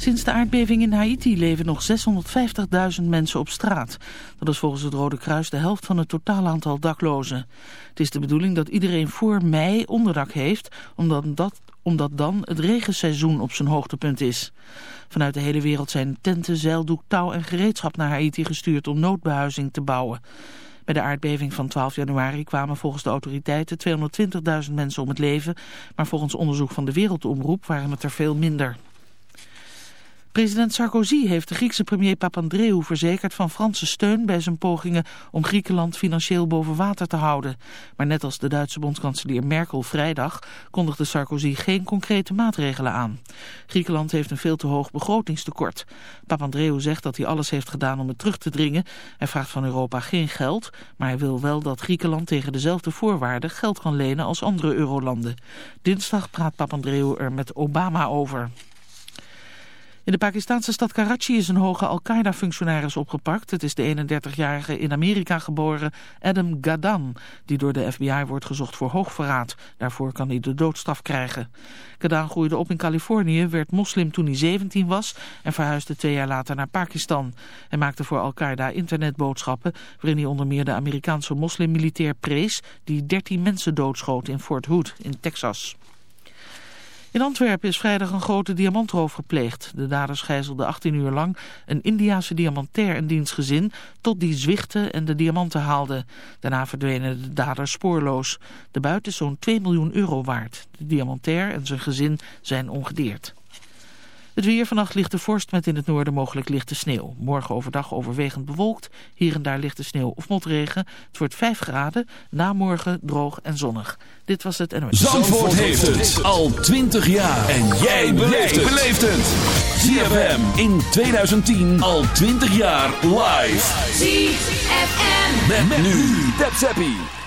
Sinds de aardbeving in Haiti leven nog 650.000 mensen op straat. Dat is volgens het Rode Kruis de helft van het totaal aantal daklozen. Het is de bedoeling dat iedereen voor mei onderdak heeft, omdat, dat, omdat dan het regenseizoen op zijn hoogtepunt is. Vanuit de hele wereld zijn tenten, zeildoek, touw en gereedschap naar Haiti gestuurd om noodbehuizing te bouwen. Bij de aardbeving van 12 januari kwamen volgens de autoriteiten 220.000 mensen om het leven, maar volgens onderzoek van de Wereldomroep waren het er veel minder. President Sarkozy heeft de Griekse premier Papandreou verzekerd van Franse steun bij zijn pogingen om Griekenland financieel boven water te houden. Maar net als de Duitse bondskanselier Merkel vrijdag kondigde Sarkozy geen concrete maatregelen aan. Griekenland heeft een veel te hoog begrotingstekort. Papandreou zegt dat hij alles heeft gedaan om het terug te dringen. Hij vraagt van Europa geen geld, maar hij wil wel dat Griekenland tegen dezelfde voorwaarden geld kan lenen als andere eurolanden. Dinsdag praat Papandreou er met Obama over. In de Pakistanse stad Karachi is een hoge Al-Qaeda-functionaris opgepakt. Het is de 31-jarige in Amerika geboren Adam Gadan, die door de FBI wordt gezocht voor hoogverraad. Daarvoor kan hij de doodstraf krijgen. Gadan groeide op in Californië, werd moslim toen hij 17 was en verhuisde twee jaar later naar Pakistan. Hij maakte voor Al-Qaeda internetboodschappen waarin hij onder meer de Amerikaanse moslimmilitair prees die 13 mensen doodschoot in Fort Hood in Texas. In Antwerpen is vrijdag een grote diamantroof gepleegd. De daders gijzelden 18 uur lang een Indiase diamantair in diens gezin... tot die zwichtte en de diamanten haalde. Daarna verdwenen de daders spoorloos. De buit is zo'n 2 miljoen euro waard. De diamantair en zijn gezin zijn ongedeerd. Het weer vannacht ligt de vorst met in het noorden mogelijk lichte sneeuw. Morgen overdag overwegend bewolkt. Hier en daar lichte sneeuw of motregen. Het wordt 5 graden. Na morgen droog en zonnig. Dit was het NOS. Zandvoort, Zandvoort heeft het al 20 jaar. En jij beleeft het. ZFM in 2010 al 20 jaar live. ZFM. Met, met nu. Tap Zappie.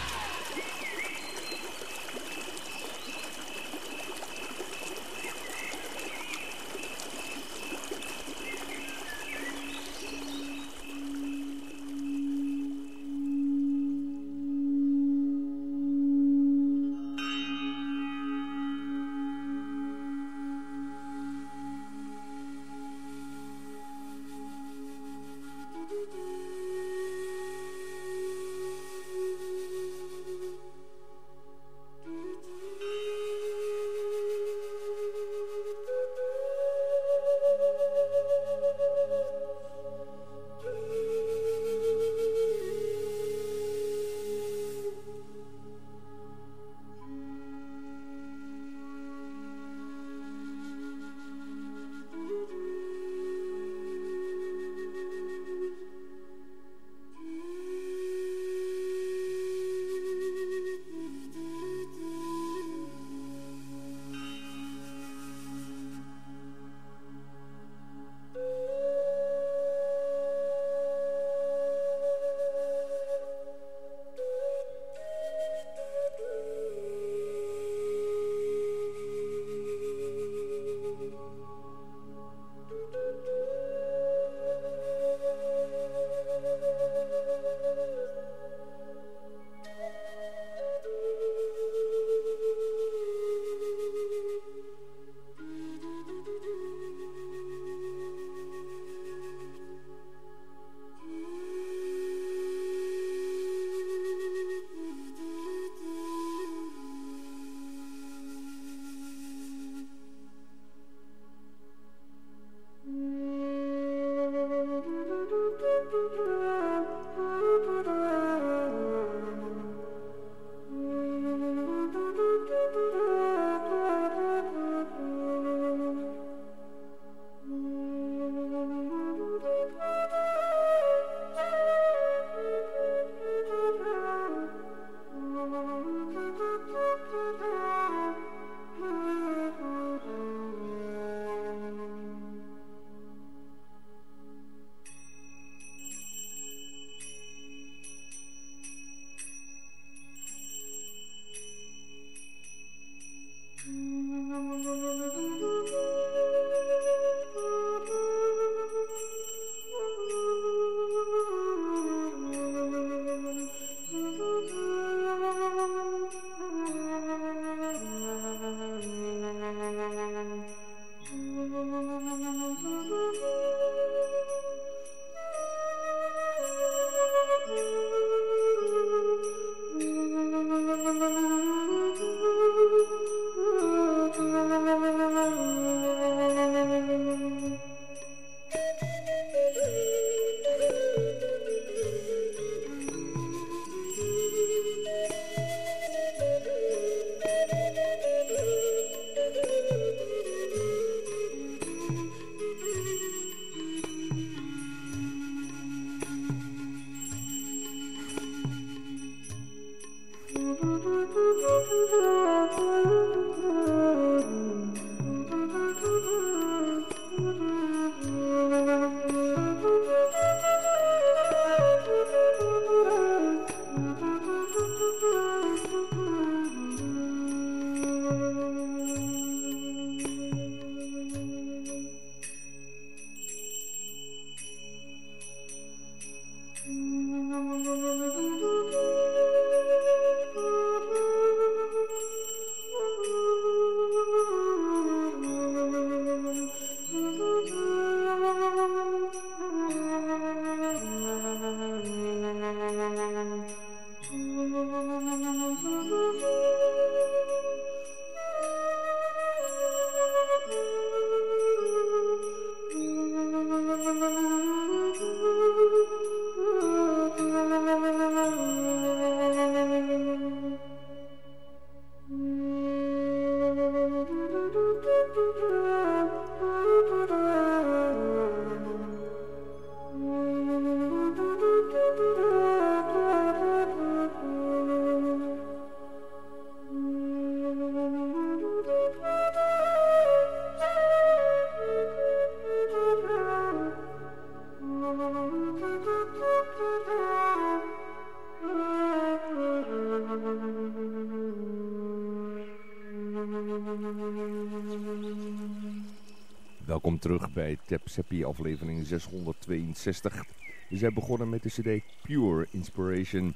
Welkom terug bij Tap Seppi aflevering 662. We zijn begonnen met de cd Pure Inspiration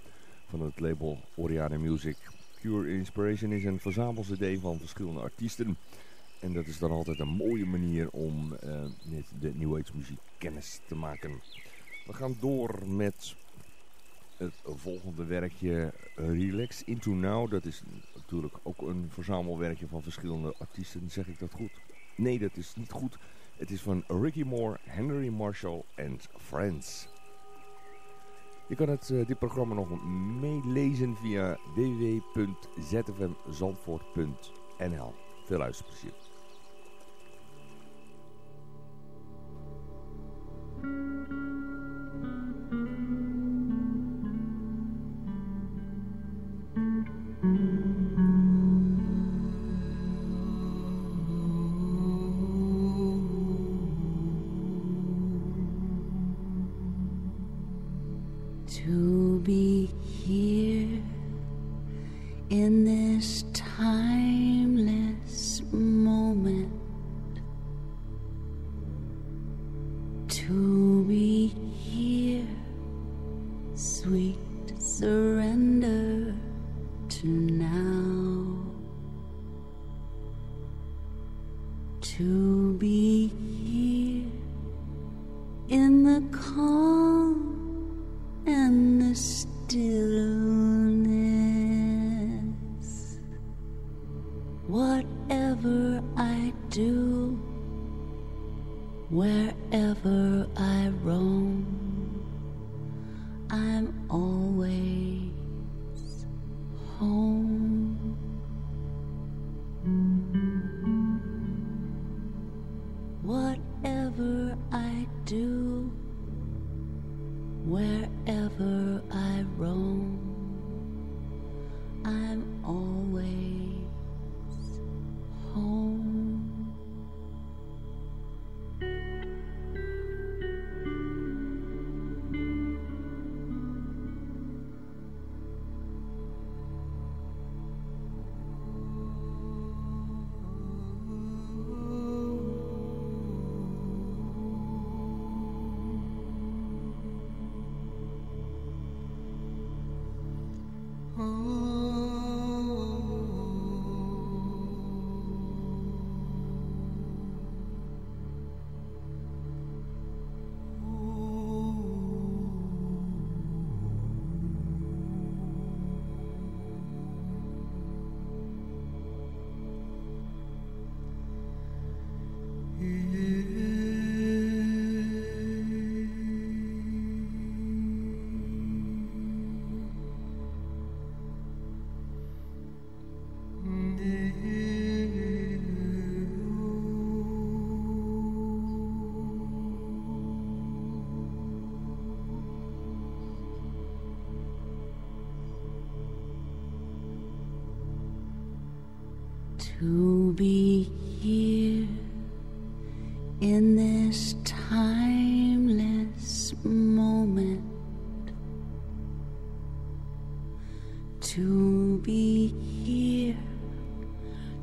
van het label Oriana Music. Pure Inspiration is een verzamel-cd van verschillende artiesten. En dat is dan altijd een mooie manier om uh, met de New Age muziek kennis te maken. We gaan door met het volgende werkje Relax Into Now. Dat is natuurlijk ook een verzamelwerkje van verschillende artiesten. Zeg ik dat goed? Nee, dat is niet goed. Het is van Ricky Moore, Henry Marshall en Friends. Je kan het, uh, dit programma nog meelezen via www.zfmzandvoort.nl. Veel luisterplezier.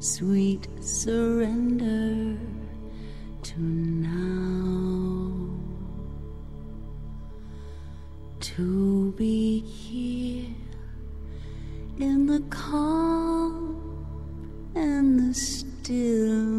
Sweet surrender to now, to be here in the calm and the stillness.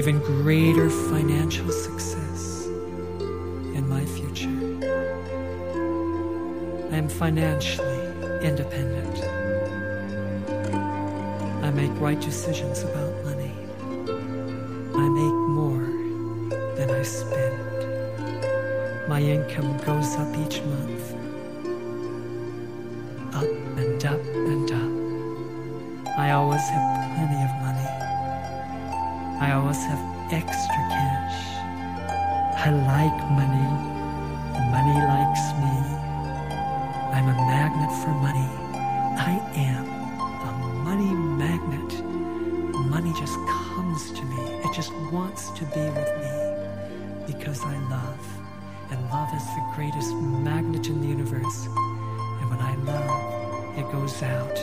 Even greater financial success in my future. I am financially independent. I make right decisions about money. I make more than I spend. My income goes up each month up and up and up. I always have plenty of money. I always have extra cash. I like money. Money likes me. I'm a magnet for money. I am a money magnet. Money just comes to me. It just wants to be with me because I love. And love is the greatest magnet in the universe. And when I love, it goes out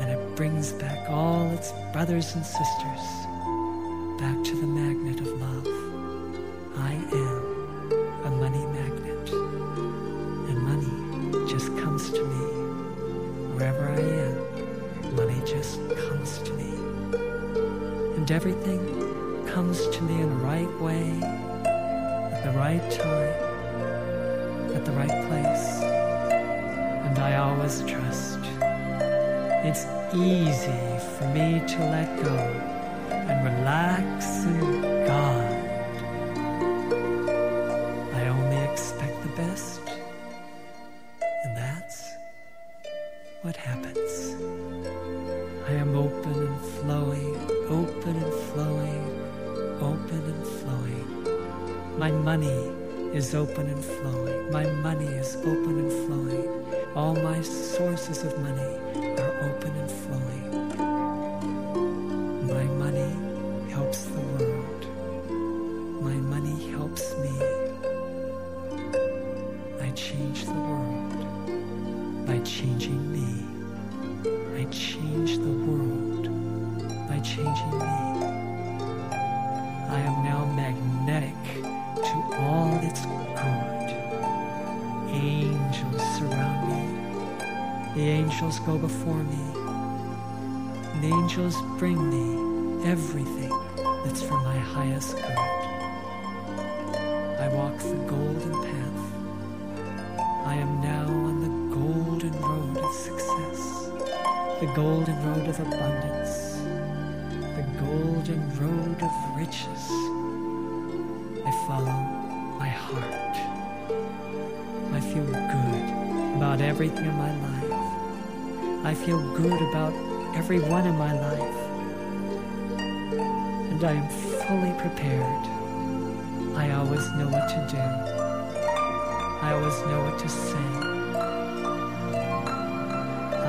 and it brings back all its brothers and sisters back to the magnet of love. I am a money magnet. And money just comes to me. Wherever I am, money just comes to me. And everything comes to me in the right way, at the right time, at the right place and I always trust. It's easy for me to let go and relax in God. I only expect the best, and that's what happens. I am open and flowing, open and flowing, open and flowing. My money is is open and flowing. My money is open and flowing. All my sources of money The angels go before me. The angels bring me everything that's for my highest good. I walk the golden path. I am now on the golden road of success, the golden road of abundance, the golden road of riches. I follow my heart. I feel good about everything in my life. I feel good about everyone in my life. And I am fully prepared. I always know what to do. I always know what to say.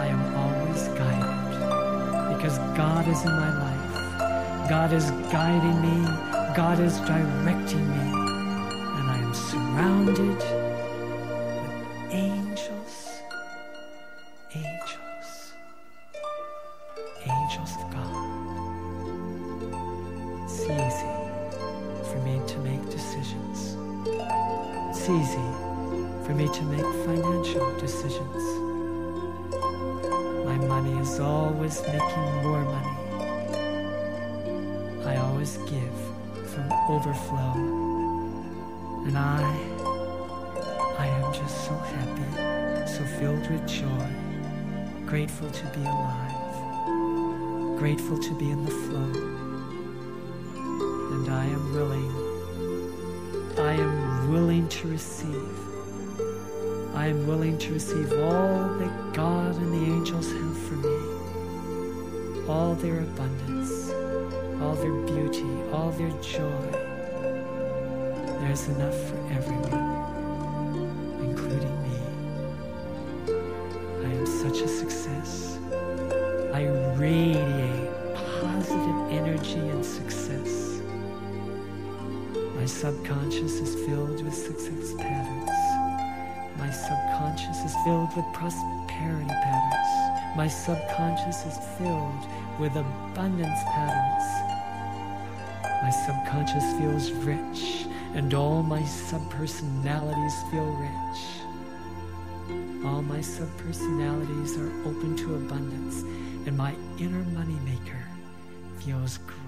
I am always guided because God is in my life. God is guiding me. God is directing me. And I am surrounded overflow. And I, I am just so happy, so filled with joy, grateful to be alive, grateful to be in the flow. And I am willing, I am willing to receive. I am willing to receive all that God and the angels have for me. All their abundance, all their beauty, all their joy. There's enough for everyone, including me. I am such a success. I radiate positive energy and success. My subconscious is filled with success patterns. My subconscious is filled with prosperity patterns. My subconscious is filled with abundance patterns. My subconscious feels rich, and all my subpersonalities feel rich. All my subpersonalities are open to abundance, and my inner moneymaker feels great.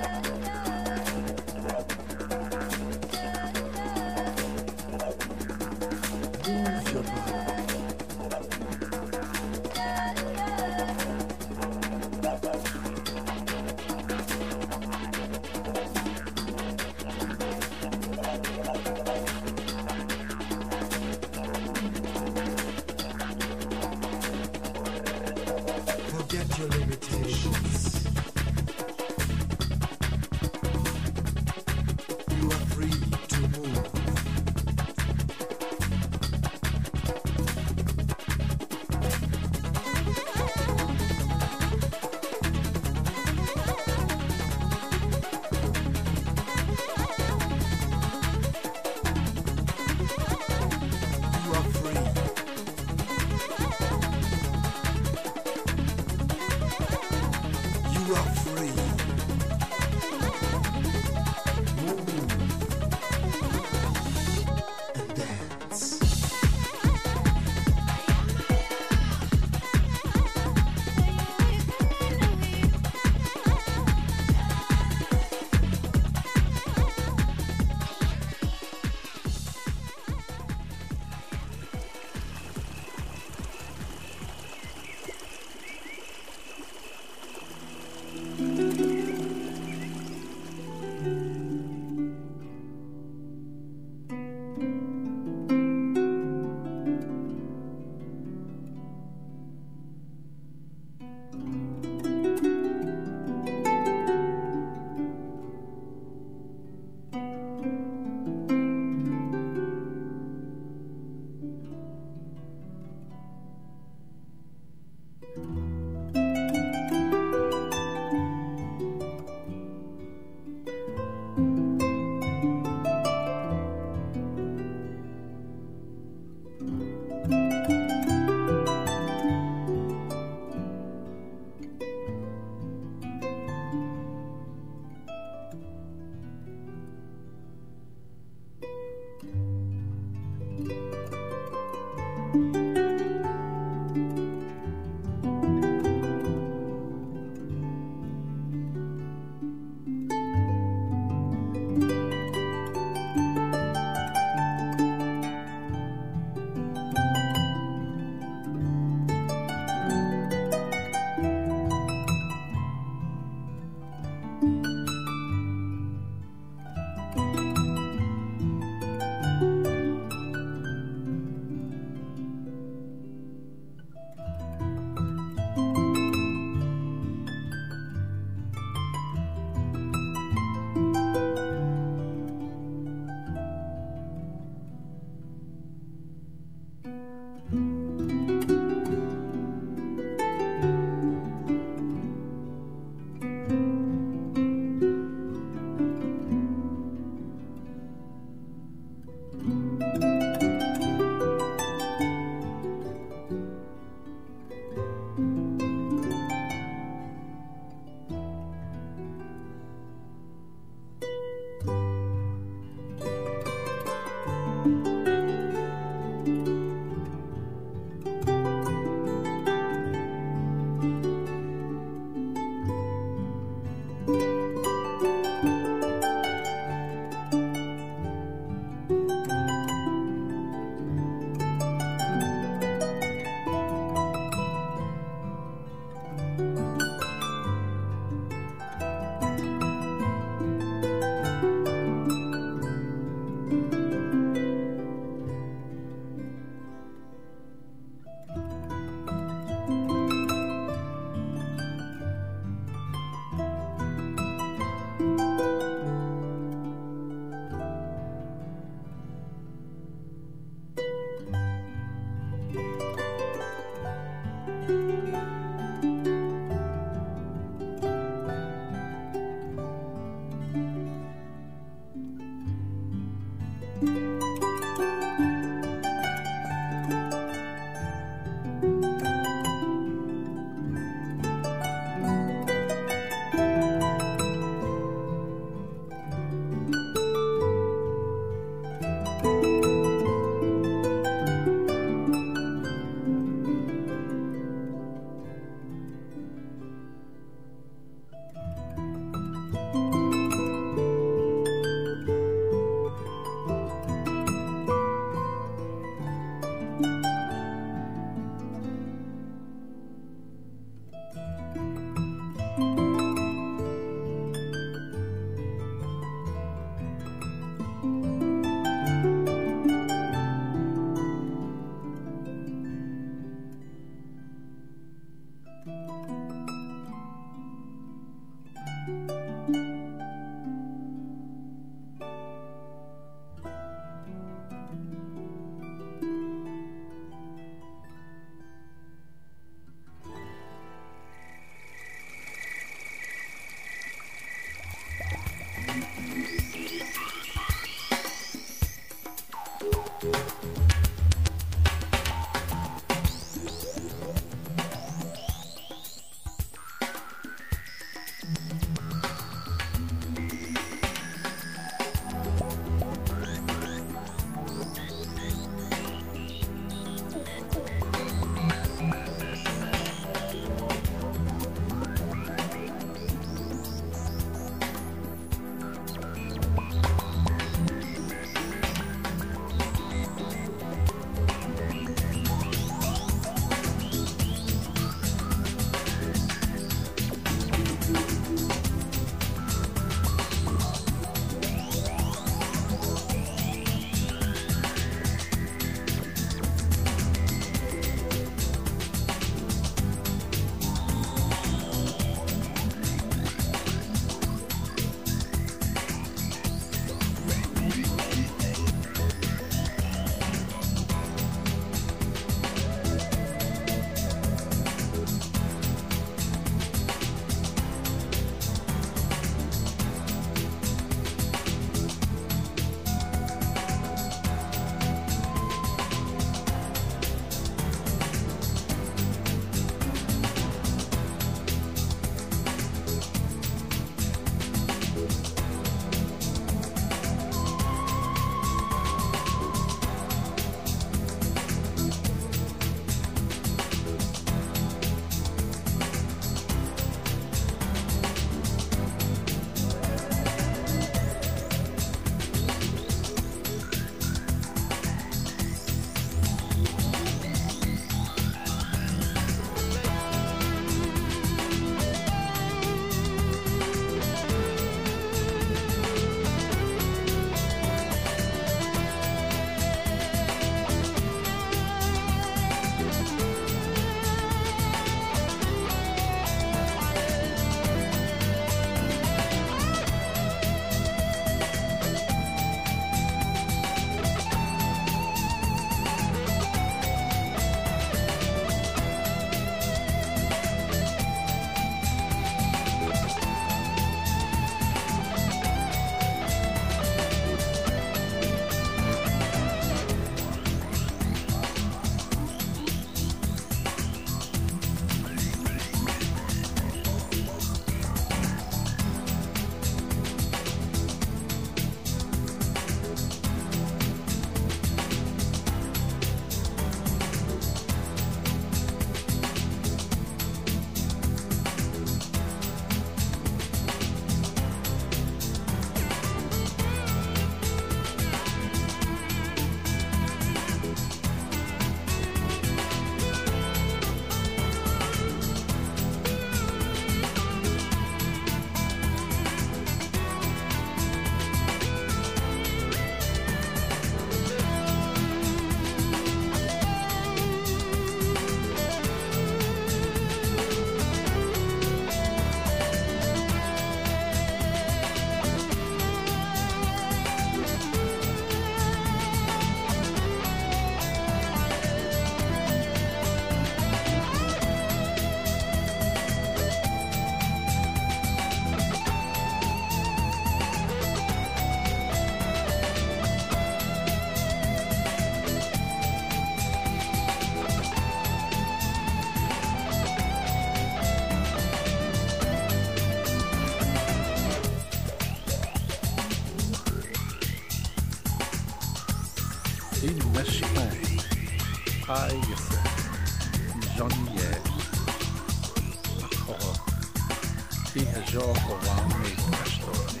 فيها ذوق وعمق أسطوري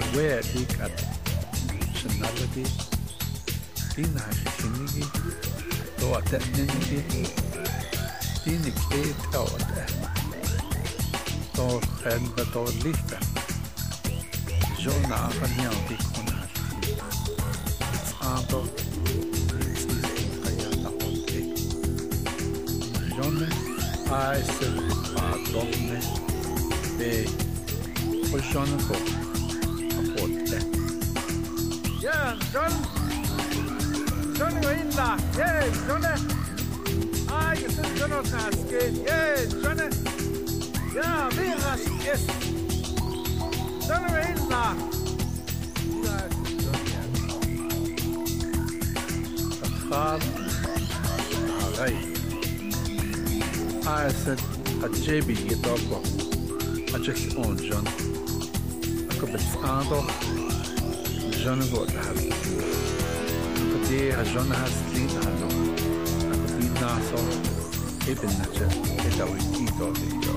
aware بيك at personality دينا هشكنيجي تو تأمنيجي دين بيت أو تأهمك تو خان بتو ليفتا جونا أفنيان بيكونا هشكنيجي آه، Aantal I said, Padronne, E, Oshona Ko, Apote. Yeah, John. Johnny Winda. Yeah, Johnny. Ah, you said John of Naske. Yeah, Johnny. Yeah, Miras. Yes. Johnny Winda. Khal, Hyacinth Achebe Yitoko Achix on John Akabitsando John Gotthard Akadee a John Haslin Ando Akabit Naso Ibn Nacha Etawi Tito Tito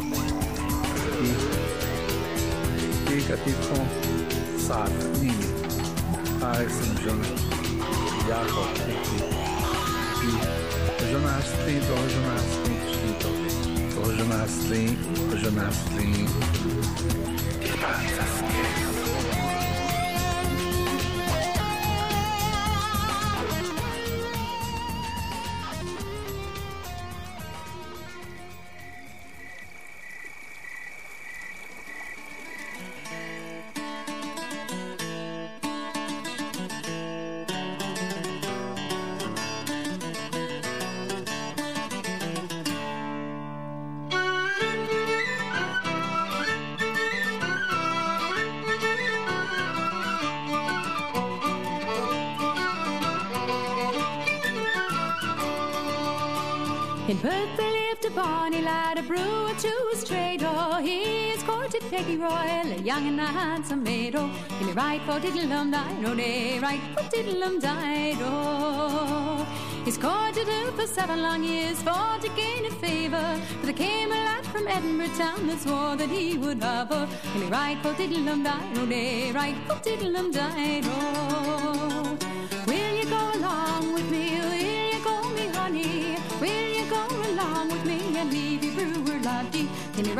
Tika Tito Saad Nini Hyacinth John Jakob Tito John Haslin John Haslin Roger Marcelin, Roger Marcelin. Perth there lived a bonny lad, a brewer to his trade. Oh, he is courted Peggy Royal, a young and a handsome maid. Oh, the right for diddle-um died, oh, day, right for diddle-um died, oh. He's courted her for seven long years for to gain a favour. But there came a lad from Edinburgh town that swore that he would have her. In the right for diddle-um died, oh, day, right for diddle-um died, oh.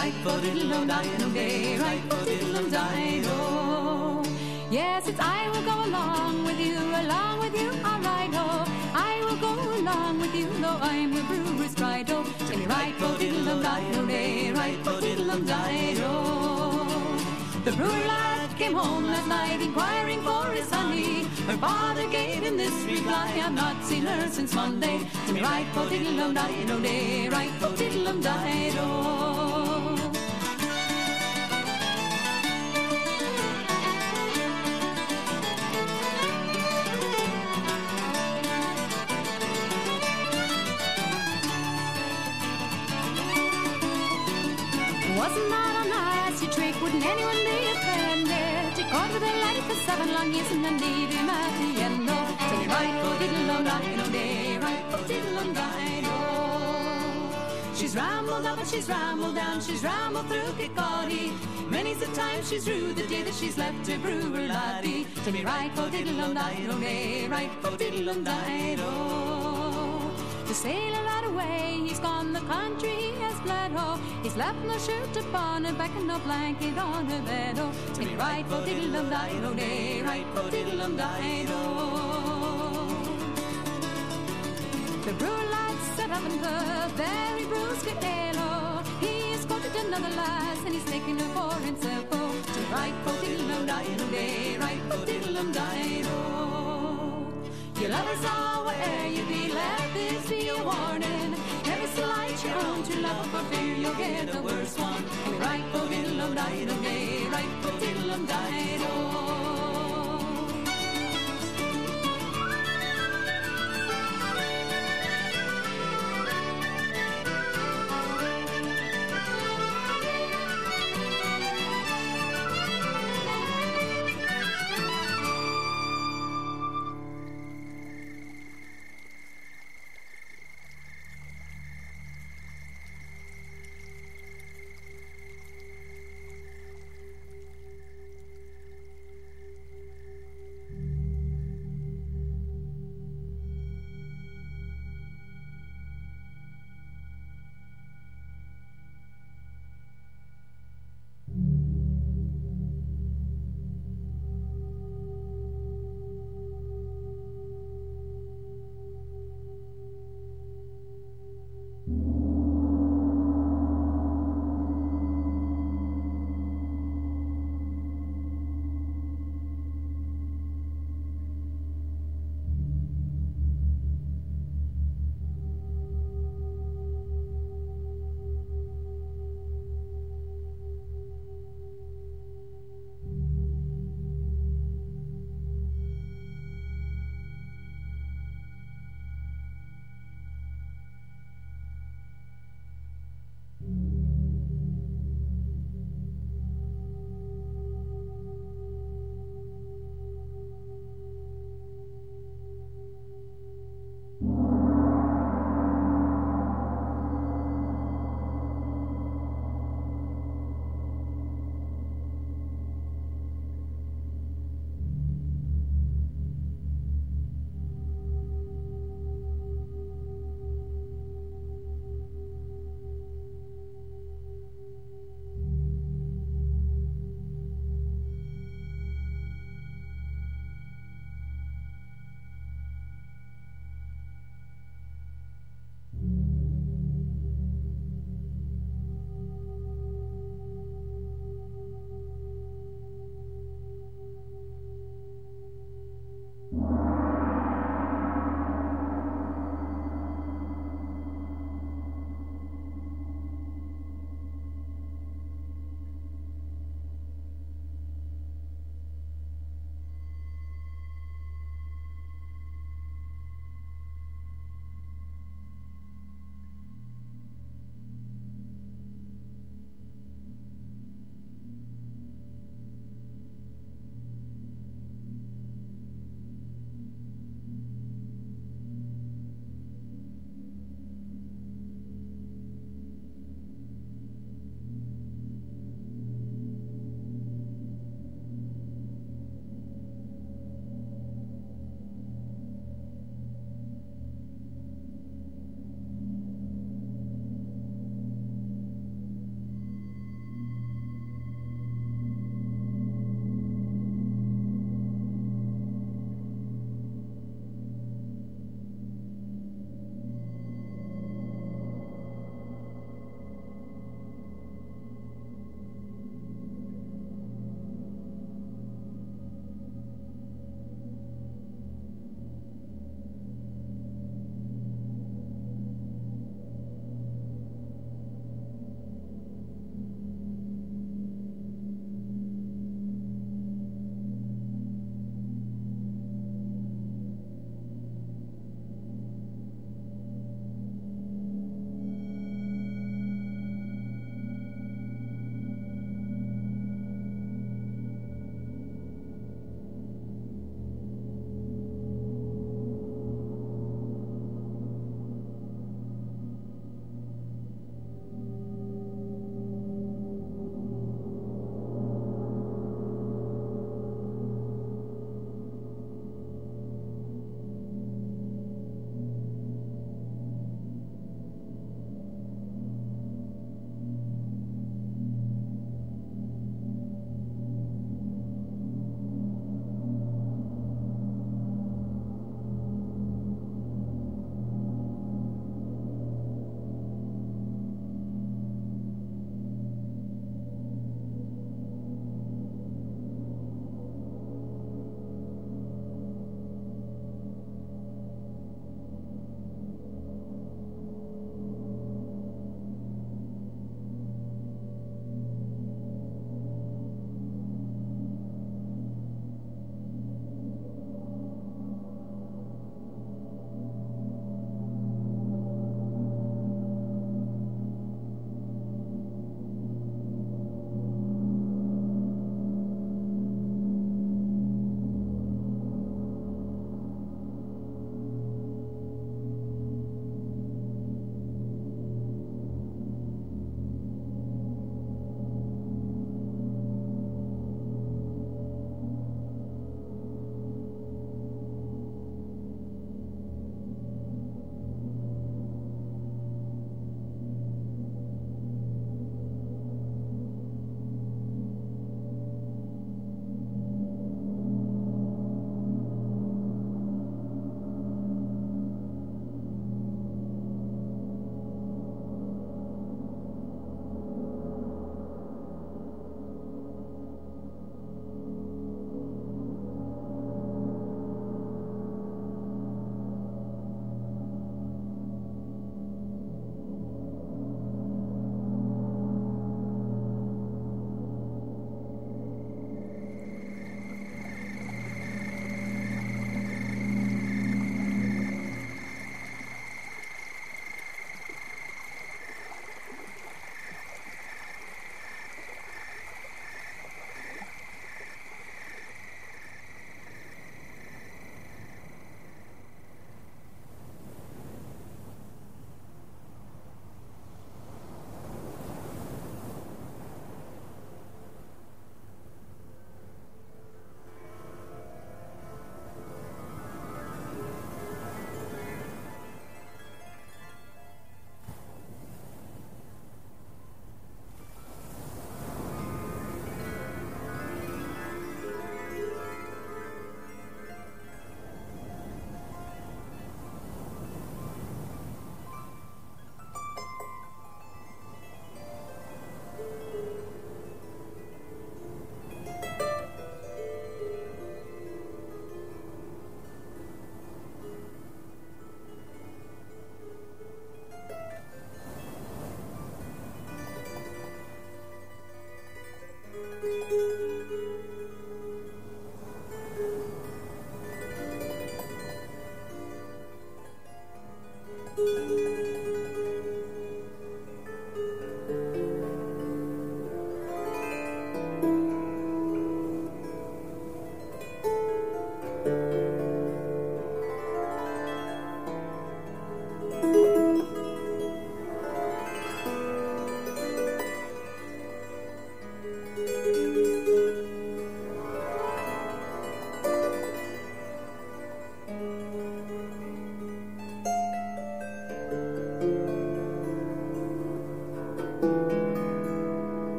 Right foot it'll oh die no day, right foot it'll oh die oh. Yes, it's I will go along with you, along with you, alright oh. I will go along with you, though I'm the brewer's bride oh. In your right foot it'll oh die no day, right foot it'll oh die oh. The brewer lad came home last night inquiring for his honey. Her father gave him this reply, I've not seen her since Monday. To me right for diddle-um died oh day, right for diddle-um died oh. Seven long years and then leave him at the end. Oh, tell me right for diddle-um died oh day, right for diddle-um died oh. She's rambled up and she's rambled down, she's rambled through Kirkcaldy. Many's the time she's rue the day that she's left to brew her laddie. Tell me right for diddle-um died oh day, right for diddle-um died oh. The sailor away, he's gone the country, he has fled, oh. He's left no shirt upon her back and no blanket on her bed, oh. Tell me right for diddle-um died oh day, right for diddle-um died oh. The brewer lad set up in the very brewski ale, oh. He has quoted another lass and he's taken her for himself, oh. Tell me right for diddle-um died oh day, right for diddle-um died oh. Your lovers are where'er you be, let this be a warning. Never slight your own true love for fear you'll get a worse one. Right for diddle-um died oh day, right for diddle-um died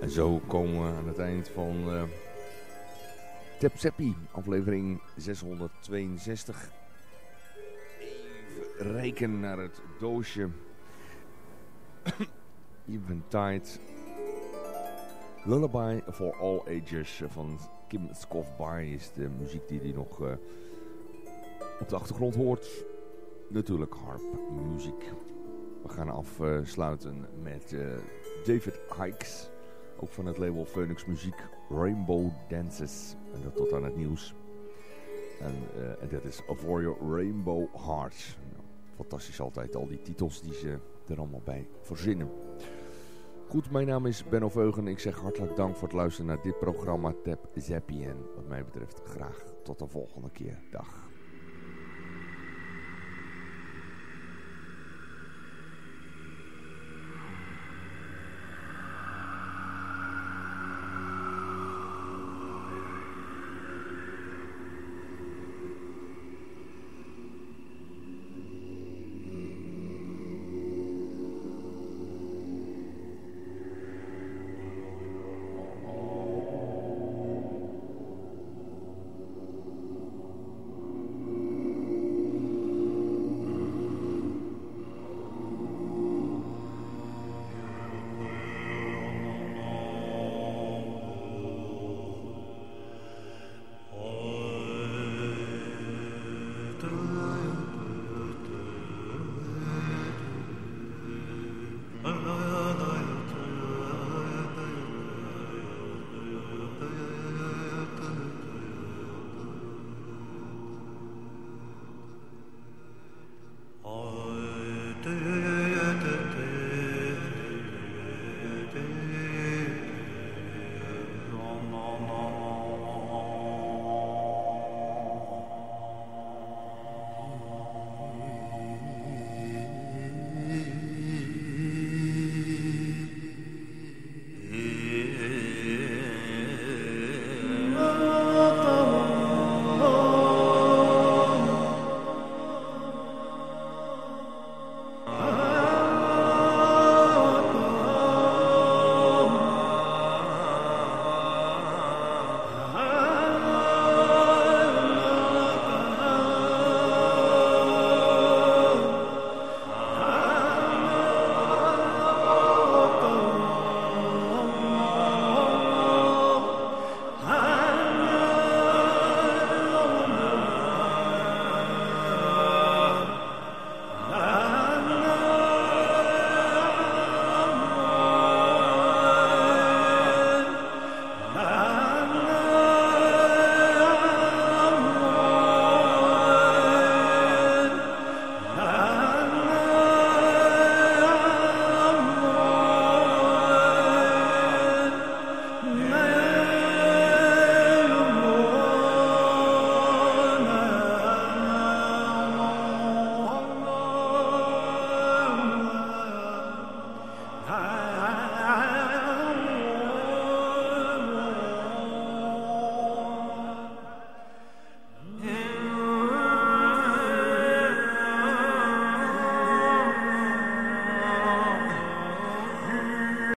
En zo komen we aan het eind van uh, Tep Seppi, aflevering 662. Even reiken naar het doosje. Eventide. Lullaby for All Ages van Kim Skofby is de muziek die hij nog uh, op de achtergrond hoort. Natuurlijk harp muziek. We gaan afsluiten met David Hikes. Ook van het label Phoenix Muziek. Rainbow Dances. En dat tot aan het nieuws. En, uh, dat is For Your Rainbow Heart. Nou, fantastisch altijd, al die titels die ze er allemaal bij verzinnen. Goed, mijn naam is Benno Veugen. Ik zeg hartelijk dank voor het luisteren naar dit programma Tap Zappie. En wat mij betreft graag tot de volgende keer. Dag.